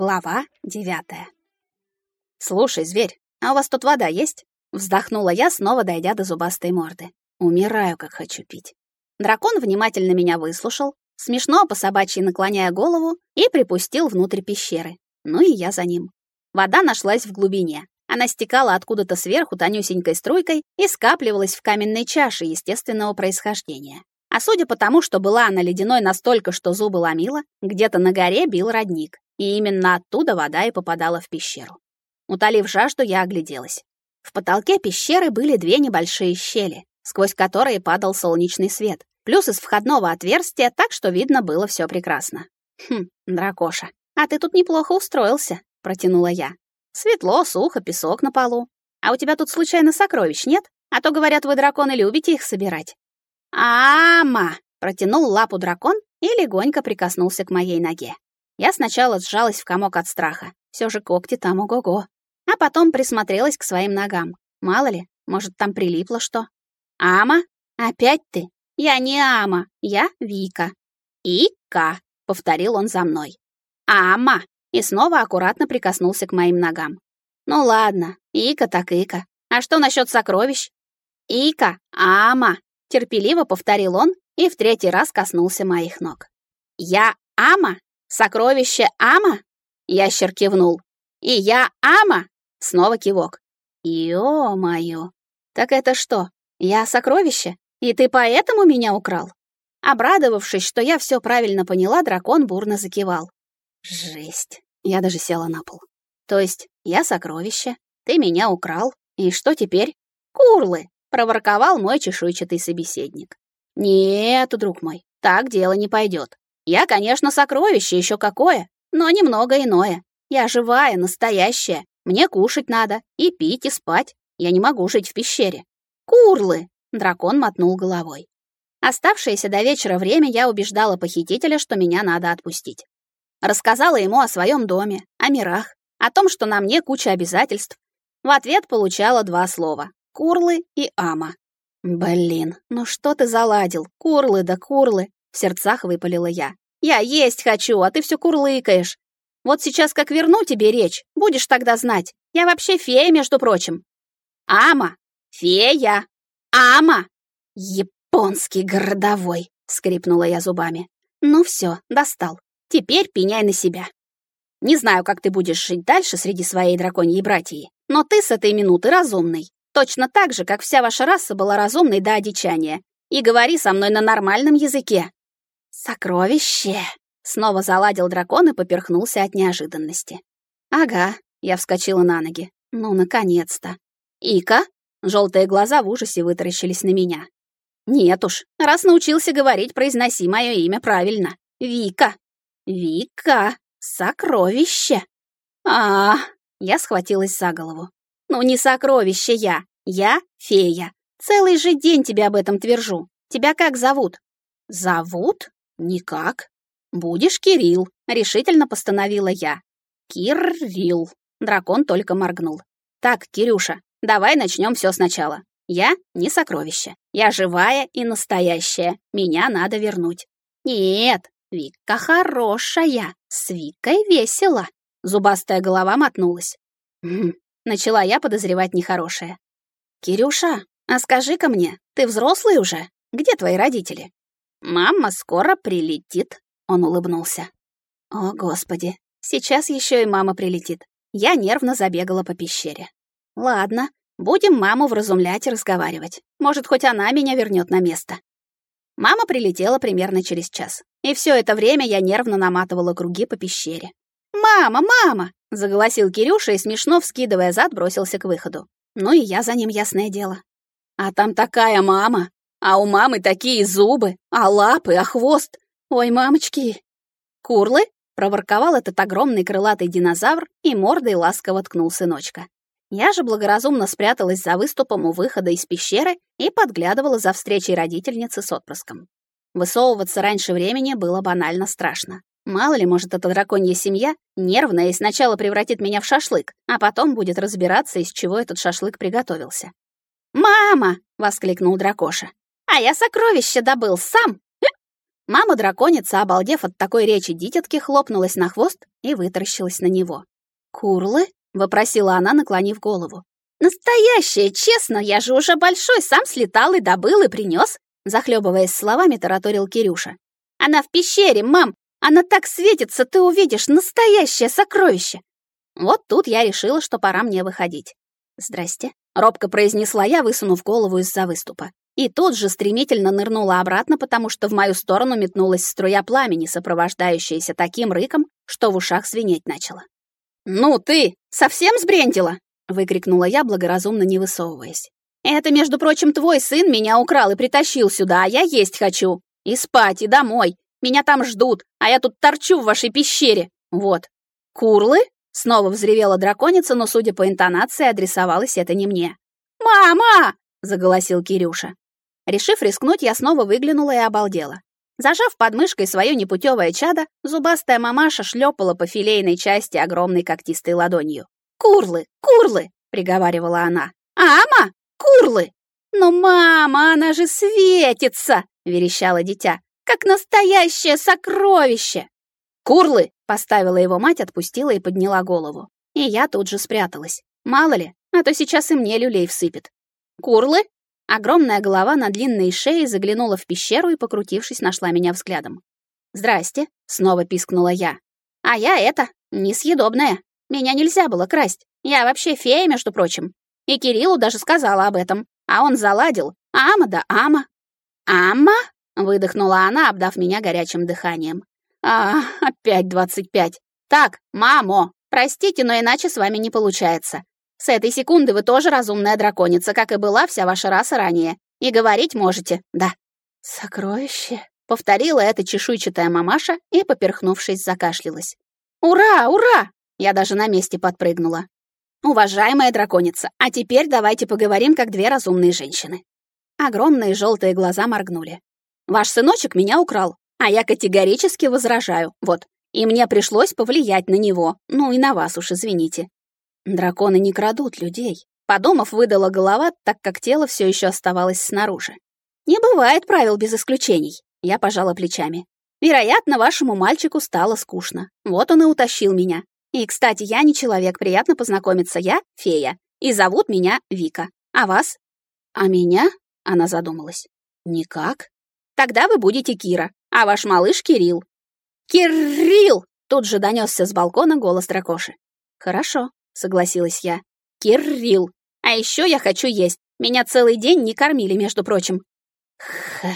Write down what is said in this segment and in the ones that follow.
Глава девятая. «Слушай, зверь, а у вас тут вода есть?» Вздохнула я, снова дойдя до зубастой морды. Умираю, как хочу пить. Дракон внимательно меня выслушал, смешно по собачьи наклоняя голову, и припустил внутрь пещеры. Ну и я за ним. Вода нашлась в глубине. Она стекала откуда-то сверху тонюсенькой струйкой и скапливалась в каменной чаше естественного происхождения. А судя по тому, что была она ледяной настолько, что зубы ломила, где-то на горе бил родник, и именно оттуда вода и попадала в пещеру. Утолив жажду, я огляделась. В потолке пещеры были две небольшие щели, сквозь которые падал солнечный свет, плюс из входного отверстия, так что видно было все прекрасно. «Хм, дракоша, а ты тут неплохо устроился», — протянула я. «Светло, сухо, песок на полу. А у тебя тут случайно сокровищ нет? А то, говорят, вы, драконы, любите их собирать». «Ама!» — протянул лапу дракон и легонько прикоснулся к моей ноге. Я сначала сжалась в комок от страха. Все же когти там ого-го. А потом присмотрелась к своим ногам. Мало ли, может, там прилипло что. «Ама? Опять ты? Я не Ама, я Вика». «Ика», — повторил он за мной. «Ама!» И снова аккуратно прикоснулся к моим ногам. «Ну ладно, Ика так Ика. А что насчет сокровищ?» «Ика, Ама!» терпеливо повторил он и в третий раз коснулся моих ног. «Я Ама? Сокровище Ама?» Ящер кивнул. «И я Ама?» Снова кивок. «Ё-моё! Так это что, я сокровище? И ты поэтому меня украл?» Обрадовавшись, что я все правильно поняла, дракон бурно закивал. «Жесть!» Я даже села на пол. «То есть я сокровище, ты меня украл, и что теперь? Курлы! проворковал мой чешуйчатый собеседник. Нет, друг мой, так дело не пойдет. Я, конечно, сокровище еще какое, но немного иное. Я живая, настоящая. Мне кушать надо, и пить, и спать. Я не могу жить в пещере. Курлы! Дракон мотнул головой. Оставшееся до вечера время я убеждала похитителя, что меня надо отпустить. Рассказала ему о своем доме, о мирах, о том, что на мне куча обязательств. В ответ получала два слова Курлы и Ама. «Блин, ну что ты заладил? Курлы да курлы!» В сердцах выпалила я. «Я есть хочу, а ты все курлыкаешь. Вот сейчас как верну тебе речь, будешь тогда знать. Я вообще фея, между прочим». «Ама! Фея! Ама!» «Японский городовой!» — скрипнула я зубами. «Ну все, достал. Теперь пеняй на себя. Не знаю, как ты будешь жить дальше среди своей драконьей братьи, но ты с этой минуты разумный. Точно так же, как вся ваша раса была разумной до одичания. И говори со мной на нормальном языке. Сокровище! Снова заладил дракон и поперхнулся от неожиданности. Ага, я вскочила на ноги. Ну, наконец-то. Ика? Желтые глаза в ужасе вытаращились на меня. Нет уж, раз научился говорить, произноси мое имя правильно. Вика. Вика. Сокровище. А, -а, -а я схватилась за голову. Ну не сокровище я, я фея. Целый же день тебе об этом твержу. Тебя как зовут? Зовут? Никак. Будешь Кирилл, решительно постановила я. Кирилл. Дракон только моргнул. Так, Кирюша, давай начнем все сначала. Я не сокровище. Я живая и настоящая. Меня надо вернуть. Нет, Вика хорошая. С Викой весело. Зубастая голова мотнулась. «Хм, Начала я подозревать нехорошее. «Кирюша, а скажи-ка мне, ты взрослый уже? Где твои родители?» «Мама скоро прилетит», — он улыбнулся. «О, Господи, сейчас еще и мама прилетит». Я нервно забегала по пещере. «Ладно, будем маму вразумлять и разговаривать. Может, хоть она меня вернет на место». Мама прилетела примерно через час. И все это время я нервно наматывала круги по пещере. «Мама, мама!» — заголосил Кирюша и, смешно вскидывая зад, бросился к выходу. Ну и я за ним, ясное дело. А там такая мама, а у мамы такие зубы, а лапы, а хвост. Ой, мамочки! Курлы? проворковал этот огромный крылатый динозавр и мордой ласково ткнул сыночка. Я же благоразумно спряталась за выступом у выхода из пещеры и подглядывала за встречей родительницы с отпрыском. Высовываться раньше времени было банально страшно. Мало ли, может, эта драконья семья нервная и сначала превратит меня в шашлык, а потом будет разбираться, из чего этот шашлык приготовился. «Мама!» — воскликнул дракоша. «А я сокровище добыл сам!» Мама-драконица, обалдев от такой речи дитятки, хлопнулась на хвост и вытаращилась на него. «Курлы?» — вопросила она, наклонив голову. «Настоящее, честно, я же уже большой, сам слетал и добыл и принес», захлебываясь словами, тараторил Кирюша. «Она в пещере, мам! Она так светится, ты увидишь настоящее сокровище!» Вот тут я решила, что пора мне выходить. «Здрасте», — робко произнесла я, высунув голову из-за выступа. И тут же стремительно нырнула обратно, потому что в мою сторону метнулась струя пламени, сопровождающаяся таким рыком, что в ушах звенеть начало. «Ну ты, совсем сбрендила?» — выкрикнула я, благоразумно не высовываясь. «Это, между прочим, твой сын меня украл и притащил сюда, а я есть хочу. И спать, и домой. Меня там ждут, а я тут торчу в вашей пещере. Вот». «Курлы?» — снова взревела драконица, но, судя по интонации, адресовалась это не мне. «Мама!» — заголосил Кирюша. Решив рискнуть, я снова выглянула и обалдела. Зажав под мышкой свое непутевое чадо, зубастая мамаша шлепала по филейной части огромной когтистой ладонью. «Курлы! Курлы!» — приговаривала она. «Ама! Курлы!» «Но, мама, она же светится!» — верещало дитя. «Как настоящее сокровище!» «Курлы!» — поставила его мать, отпустила и подняла голову. И я тут же спряталась. Мало ли, а то сейчас и мне люлей всыпет. «Курлы?» Огромная голова на длинной шее заглянула в пещеру и, покрутившись, нашла меня взглядом. «Здрасте», — снова пискнула я. «А я это, несъедобная. Меня нельзя было красть. Я вообще фея, между прочим. И Кириллу даже сказала об этом. А он заладил. Ама да ама». «Ама?» — выдохнула она, обдав меня горячим дыханием. «А, опять двадцать пять. Так, мамо, простите, но иначе с вами не получается. С этой секунды вы тоже разумная драконица, как и была вся ваша раса ранее. И говорить можете, да». «Сокровище», — повторила эта чешуйчатая мамаша и, поперхнувшись, закашлялась. «Ура, ура!» Я даже на месте подпрыгнула. «Уважаемая драконица, а теперь давайте поговорим, как две разумные женщины». Огромные желтые глаза моргнули. «Ваш сыночек меня украл, а я категорически возражаю, вот. И мне пришлось повлиять на него, ну и на вас уж извините. Драконы не крадут людей. Подумав, выдала голова, так как тело все еще оставалось снаружи. Не бывает правил без исключений. Я пожала плечами. Вероятно, вашему мальчику стало скучно. Вот он и утащил меня. И, кстати, я не человек, приятно познакомиться. Я фея. И зовут меня Вика. А вас? А меня? Она задумалась. Никак. Тогда вы будете Кира, а ваш малыш Кирилл. Кирилл! Тут же донесся с балкона голос дракоши. Хорошо, согласилась я. Кирилл. А еще я хочу есть. Меня целый день не кормили, между прочим. Хх.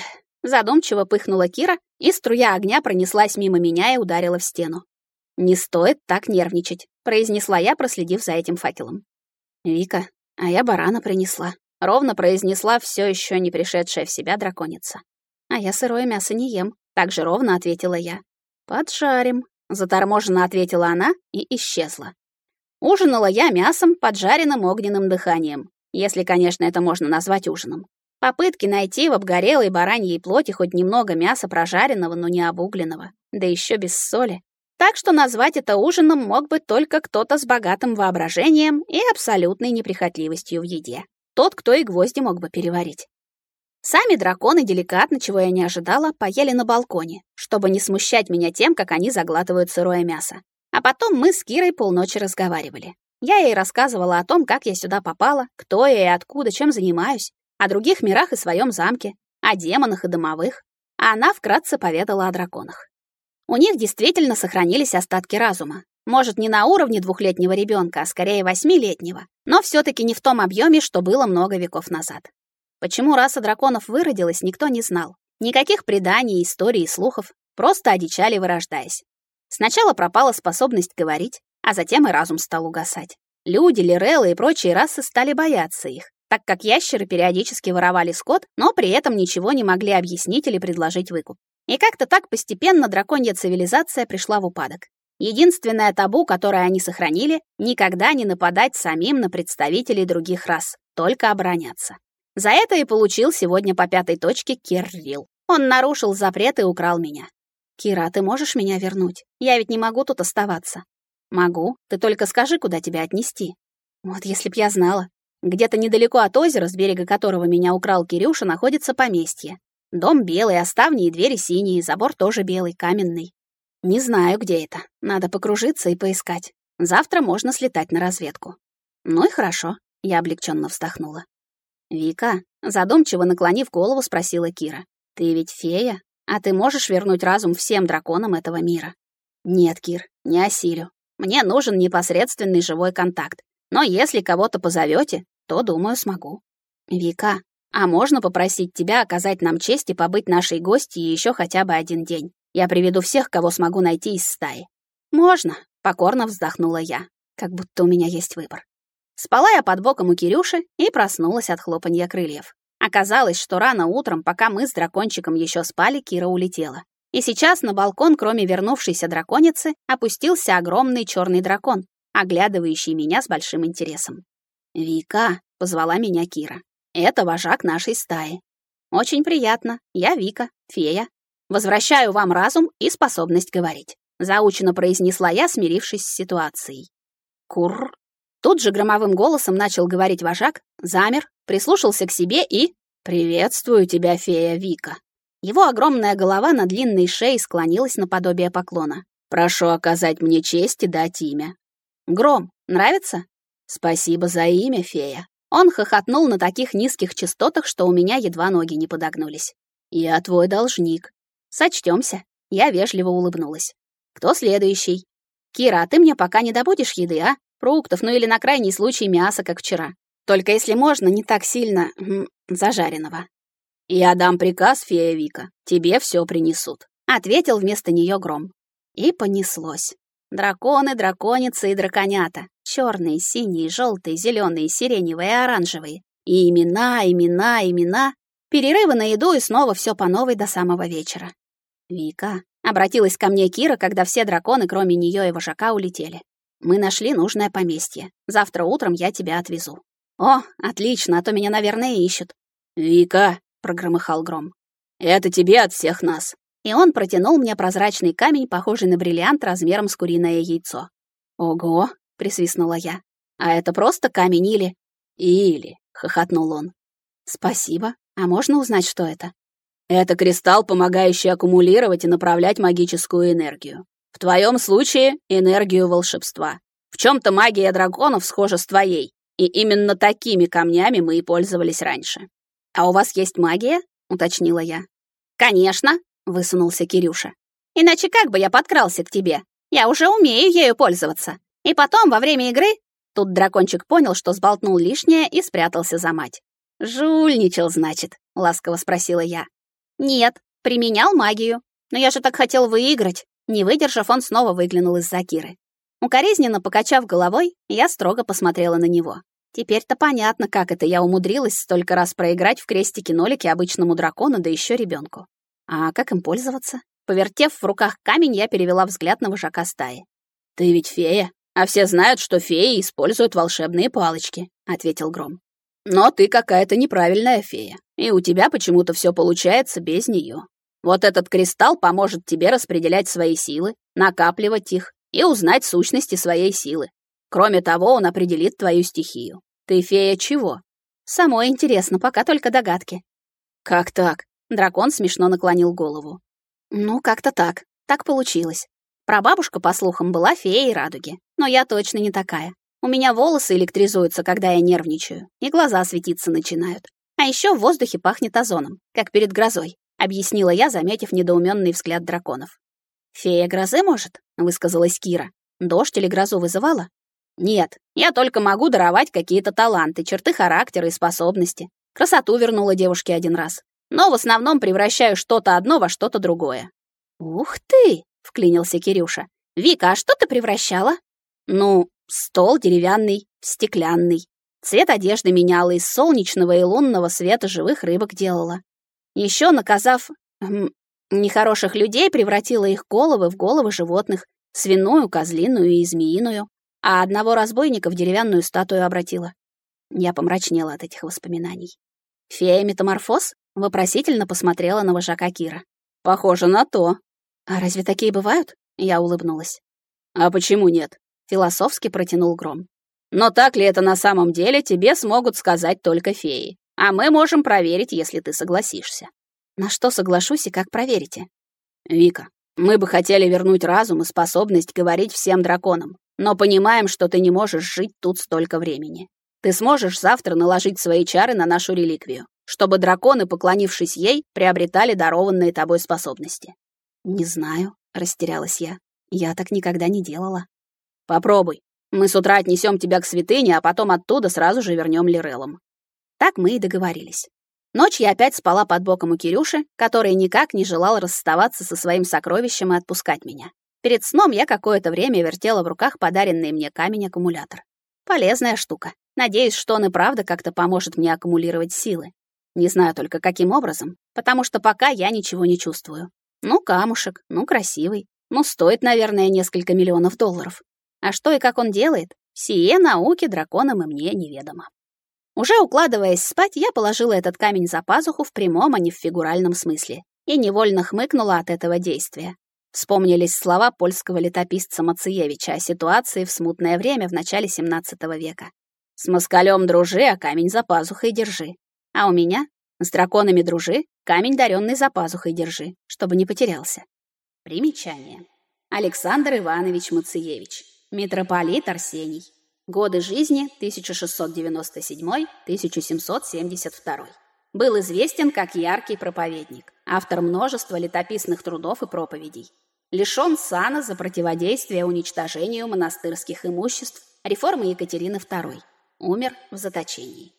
Задумчиво пыхнула Кира, и струя огня пронеслась мимо меня и ударила в стену. «Не стоит так нервничать», — произнесла я, проследив за этим факелом. «Вика, а я барана принесла», — ровно произнесла все еще не пришедшая в себя драконица. «А я сырое мясо не ем», — так же ровно ответила я. «Поджарим», — заторможенно ответила она и исчезла. Ужинала я мясом, поджаренным огненным дыханием, если, конечно, это можно назвать ужином. Попытки найти в обгорелой бараньей плоти хоть немного мяса прожаренного, но не обугленного, да еще без соли. Так что назвать это ужином мог бы только кто-то с богатым воображением и абсолютной неприхотливостью в еде. Тот, кто и гвозди мог бы переварить. Сами драконы деликатно, чего я не ожидала, поели на балконе, чтобы не смущать меня тем, как они заглатывают сырое мясо. А потом мы с Кирой полночи разговаривали. Я ей рассказывала о том, как я сюда попала, кто я и откуда, чем занимаюсь, о других мирах и своем замке, о демонах и домовых, а она вкратце поведала о драконах. У них действительно сохранились остатки разума. Может, не на уровне двухлетнего ребенка, а скорее восьмилетнего, но все-таки не в том объеме, что было много веков назад. Почему раса драконов выродилась, никто не знал. Никаких преданий, историй и слухов, просто одичали, вырождаясь. Сначала пропала способность говорить, а затем и разум стал угасать. Люди, лиреллы и прочие расы стали бояться их, так как ящеры периодически воровали скот, но при этом ничего не могли объяснить или предложить выкуп. И как-то так постепенно драконья цивилизация пришла в упадок. Единственное табу, которое они сохранили, никогда не нападать самим на представителей других рас, только обороняться. За это и получил сегодня по пятой точке Киррил. Он нарушил запрет и украл меня. «Кира, ты можешь меня вернуть? Я ведь не могу тут оставаться». «Могу. Ты только скажи, куда тебя отнести». «Вот если б я знала. Где-то недалеко от озера, с берега которого меня украл Кирюша, находится поместье. Дом белый, а и двери синие, забор тоже белый, каменный. Не знаю, где это. Надо покружиться и поискать. Завтра можно слетать на разведку. Ну и хорошо, я облегченно вздохнула. Вика, задумчиво наклонив голову, спросила Кира. Ты ведь фея, а ты можешь вернуть разум всем драконам этого мира? Нет, Кир, не осилю. Мне нужен непосредственный живой контакт. Но если кого-то позовете, то, думаю, смогу. Вика, а можно попросить тебя оказать нам честь и побыть нашей гостьей еще хотя бы один день? Я приведу всех, кого смогу найти из стаи. Можно, покорно вздохнула я, как будто у меня есть выбор. Спала я под боком у Кирюши и проснулась от хлопанья крыльев. Оказалось, что рано утром, пока мы с дракончиком еще спали, Кира улетела. И сейчас на балкон, кроме вернувшейся драконицы, опустился огромный черный дракон, оглядывающий меня с большим интересом. «Вика», — позвала меня Кира. Это вожак нашей стаи. Очень приятно. Я Вика, фея. Возвращаю вам разум и способность говорить. Заучено произнесла я, смирившись с ситуацией. Кур. Тут же громовым голосом начал говорить вожак, замер, прислушался к себе и... «Приветствую тебя, фея Вика». Его огромная голова на длинной шее склонилась наподобие поклона. «Прошу оказать мне честь и дать имя». «Гром, нравится?» «Спасибо за имя, фея. Он хохотнул на таких низких частотах, что у меня едва ноги не подогнулись. «Я твой должник». «Сочтёмся». Я вежливо улыбнулась. «Кто следующий?» «Кира, а ты мне пока не добудешь еды, а? Фруктов, ну или на крайний случай мяса, как вчера. Только если можно, не так сильно зажаренного». «Я дам приказ, фея Вика. Тебе всё принесут», — ответил вместо неё Гром. И понеслось. Драконы, драконицы и драконята. Черные, синие, желтые, зеленые, сиреневые оранжевые. И имена, имена, имена. Перерывы на еду и снова все по новой до самого вечера. «Вика», — обратилась ко мне Кира, когда все драконы, кроме нее и вожака, улетели. «Мы нашли нужное поместье. Завтра утром я тебя отвезу». «О, отлично, а то меня, наверное, ищут». «Вика», — прогромыхал гром. «Это тебе от всех нас и он протянул мне прозрачный камень, похожий на бриллиант размером с куриное яйцо. «Ого!» — присвистнула я. «А это просто камень или...» «Или...» — хохотнул он. «Спасибо. А можно узнать, что это?» «Это кристалл, помогающий аккумулировать и направлять магическую энергию. В твоем случае — энергию волшебства. В чем-то магия драконов схожа с твоей, и именно такими камнями мы и пользовались раньше». «А у вас есть магия?» — уточнила я. «Конечно!» — высунулся Кирюша. «Иначе как бы я подкрался к тебе? Я уже умею ею пользоваться. И потом, во время игры...» Тут дракончик понял, что сболтнул лишнее и спрятался за мать. «Жульничал, значит?» — ласково спросила я. «Нет, применял магию. Но я же так хотел выиграть». Не выдержав, он снова выглянул из-за Киры. Укоризненно покачав головой, я строго посмотрела на него. Теперь-то понятно, как это я умудрилась столько раз проиграть в крестике-нолике обычному дракону, да еще ребенку. А как им пользоваться? Повертев в руках камень, я перевела взгляд на вожака стаи. «Ты ведь фея, а все знают, что феи используют волшебные палочки», — ответил Гром. «Но ты какая-то неправильная фея, и у тебя почему-то все получается без нее. Вот этот кристалл поможет тебе распределять свои силы, накапливать их и узнать сущности своей силы. Кроме того, он определит твою стихию. Ты фея чего? Самое интересно, пока только догадки. Как так? Дракон смешно наклонил голову. Ну, как-то так. Так получилось. Прабабушка, по слухам, была феей радуги. Но я точно не такая. У меня волосы электризуются, когда я нервничаю, и глаза светиться начинают. А еще в воздухе пахнет озоном, как перед грозой, объяснила я, заметив недоуменный взгляд драконов. Фея грозы, может? высказалась Кира. Дождь или грозу вызывала? Нет, я только могу даровать какие-то таланты, черты характера и способности. Красоту вернула девушке один раз но в основном превращаю что-то одно во что-то другое. Ух ты, вклинился Кирюша. Вика, а что ты превращала? Ну, стол деревянный, стеклянный. Цвет одежды меняла из солнечного и лунного света живых рыбок делала. Еще наказав нехороших людей, превратила их головы в головы животных, свиную, козлиную и змеиную, а одного разбойника в деревянную статую обратила. Я помрачнела от этих воспоминаний. Фея-метаморфоз? Вопросительно посмотрела на вожака Кира. «Похоже на то». «А разве такие бывают?» Я улыбнулась. «А почему нет?» Философски протянул Гром. «Но так ли это на самом деле, тебе смогут сказать только феи. А мы можем проверить, если ты согласишься». На что соглашусь и как проверите? Вика, мы бы хотели вернуть разум и способность говорить всем драконам, но понимаем, что ты не можешь жить тут столько времени. Ты сможешь завтра наложить свои чары на нашу реликвию, чтобы драконы, поклонившись ей, приобретали дарованные тобой способности. Не знаю, растерялась я. Я так никогда не делала. Попробуй. Мы с утра отнесем тебя к святыне, а потом оттуда сразу же вернем Лиреллам. Так мы и договорились. Ночь я опять спала под боком у Кирюши, который никак не желал расставаться со своим сокровищем и отпускать меня. Перед сном я какое-то время вертела в руках подаренный мне камень-аккумулятор. Полезная штука. Надеюсь, что он и правда как-то поможет мне аккумулировать силы. Не знаю только, каким образом, потому что пока я ничего не чувствую. Ну, камушек, ну, красивый. Ну, стоит, наверное, несколько миллионов долларов. А что и как он делает, сие науки драконам и мне неведомо. Уже укладываясь спать, я положила этот камень за пазуху в прямом, а не в фигуральном смысле, и невольно хмыкнула от этого действия. Вспомнились слова польского летописца Мациевича о ситуации в смутное время в начале XVII века. «С москалем дружи, а камень за пазухой держи». А у меня с драконами дружи, камень даренный за пазухой держи, чтобы не потерялся. Примечание. Александр Иванович Мациевич, митрополит Арсений. Годы жизни 1697-1772. Был известен как яркий проповедник, автор множества летописных трудов и проповедей. Лишен сана за противодействие уничтожению монастырских имуществ реформы Екатерины II. Умер в заточении.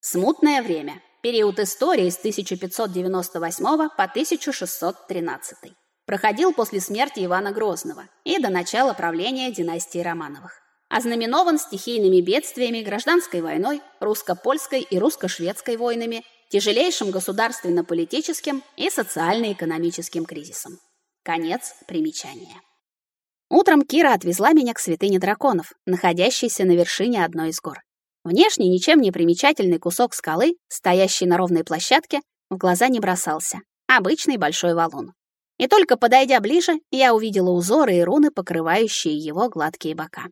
Смутное время. Период истории с 1598 по 1613. Проходил после смерти Ивана Грозного и до начала правления династии Романовых ознаменован стихийными бедствиями, гражданской войной, русско-польской и русско-шведской войнами, тяжелейшим государственно-политическим и социально-экономическим кризисом. Конец примечания. Утром Кира отвезла меня к святыне драконов, находящейся на вершине одной из гор. Внешне ничем не примечательный кусок скалы, стоящий на ровной площадке, в глаза не бросался. Обычный большой валун. И только подойдя ближе, я увидела узоры и руны, покрывающие его гладкие бока.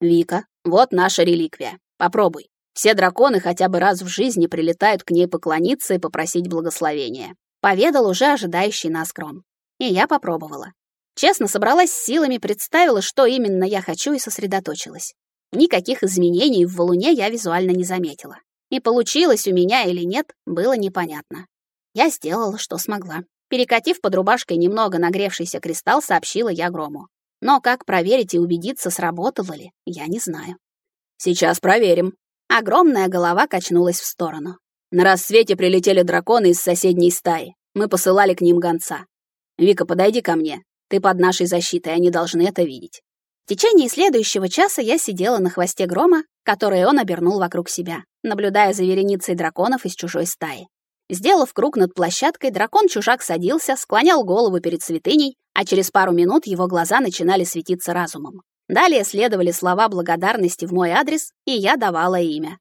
«Вика, вот наша реликвия. Попробуй. Все драконы хотя бы раз в жизни прилетают к ней поклониться и попросить благословения», поведал уже ожидающий нас Гром. И я попробовала. Честно, собралась с силами, представила, что именно я хочу и сосредоточилась. Никаких изменений в валуне я визуально не заметила. И получилось у меня или нет, было непонятно. Я сделала, что смогла. Перекатив под рубашкой немного нагревшийся кристалл, сообщила я Грому. Но как проверить и убедиться, сработало ли, я не знаю. Сейчас проверим. Огромная голова качнулась в сторону. На рассвете прилетели драконы из соседней стаи. Мы посылали к ним гонца. Вика, подойди ко мне. Ты под нашей защитой, они должны это видеть. В течение следующего часа я сидела на хвосте грома, который он обернул вокруг себя, наблюдая за вереницей драконов из чужой стаи. Сделав круг над площадкой, дракон-чужак садился, склонял голову перед святыней, а через пару минут его глаза начинали светиться разумом. Далее следовали слова благодарности в мой адрес, и я давала имя.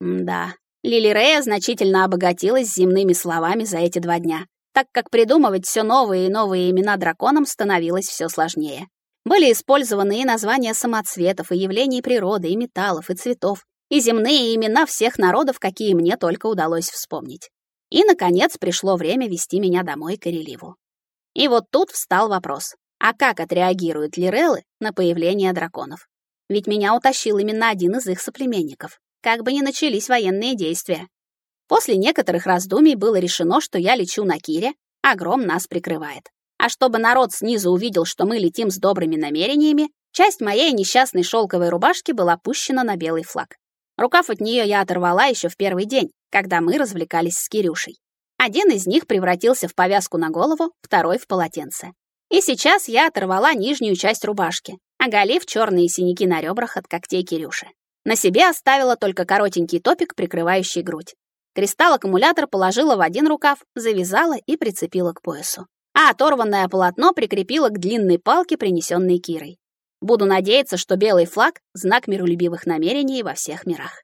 М да, Лили Рея значительно обогатилась земными словами за эти два дня, так как придумывать все новые и новые имена драконам становилось все сложнее. Были использованы и названия самоцветов, и явлений природы, и металлов, и цветов, и земные имена всех народов, какие мне только удалось вспомнить. И, наконец, пришло время вести меня домой к Иреливу. И вот тут встал вопрос. А как отреагируют лиреллы на появление драконов? Ведь меня утащил именно один из их соплеменников. Как бы ни начались военные действия. После некоторых раздумий было решено, что я лечу на Кире, а гром нас прикрывает. А чтобы народ снизу увидел, что мы летим с добрыми намерениями, часть моей несчастной шелковой рубашки была пущена на белый флаг. Рукав от нее я оторвала еще в первый день, когда мы развлекались с Кирюшей. Один из них превратился в повязку на голову, второй — в полотенце. И сейчас я оторвала нижнюю часть рубашки, оголив черные синяки на ребрах от когтей Кирюши. На себе оставила только коротенький топик, прикрывающий грудь. Кристалл-аккумулятор положила в один рукав, завязала и прицепила к поясу. А оторванное полотно прикрепила к длинной палке, принесенной Кирой. Буду надеяться, что белый флаг — знак миролюбивых намерений во всех мирах.